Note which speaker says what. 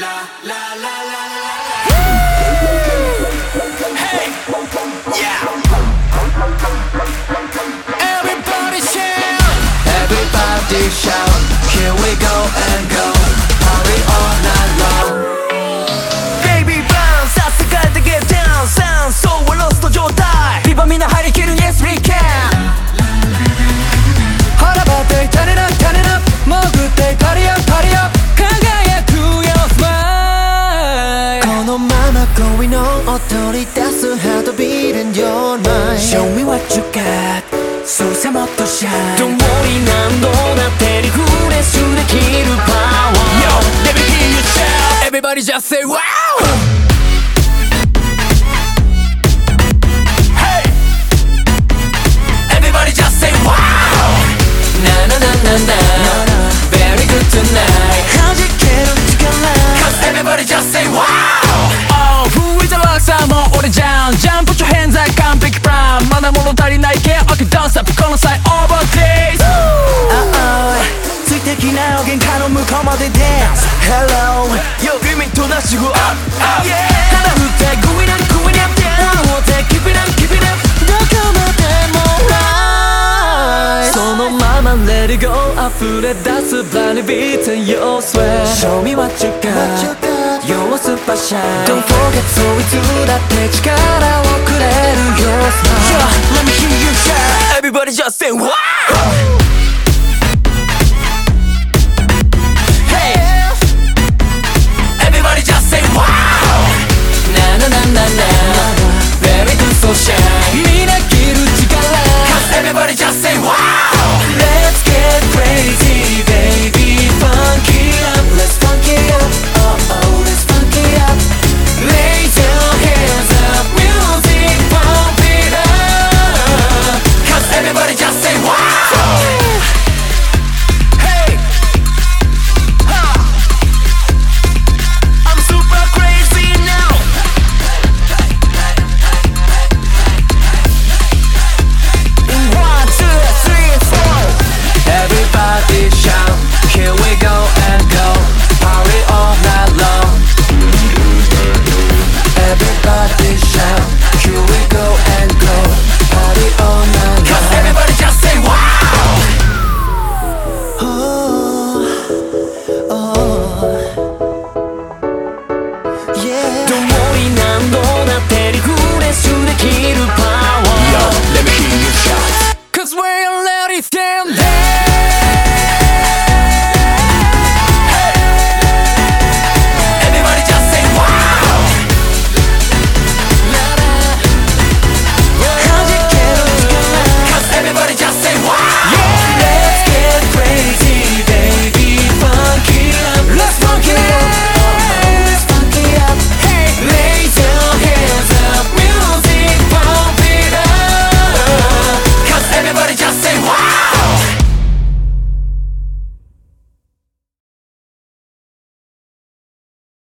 Speaker 1: la la la la la la. このまま恋の踊り出す Heart beat in your mind Show me what you got そうさもっと shine 共に何度だってリフレッシュできるパワー Yo let me hear you shout Everybody just say wow Hey Everybody just say wow Na na na na na Very good tonight きなよ玄関の向こうまで Dance Hello リミットなしご Up Up 肌振って Going up Going up 思って Keep it up Keep it up どこまでも Right そのまま Let it go 溢れ出す Blind beats and your sweat Show me what you got You're a super shine Don't forget そいつだって力をくれるよ let me hear you shout Everybody just say wow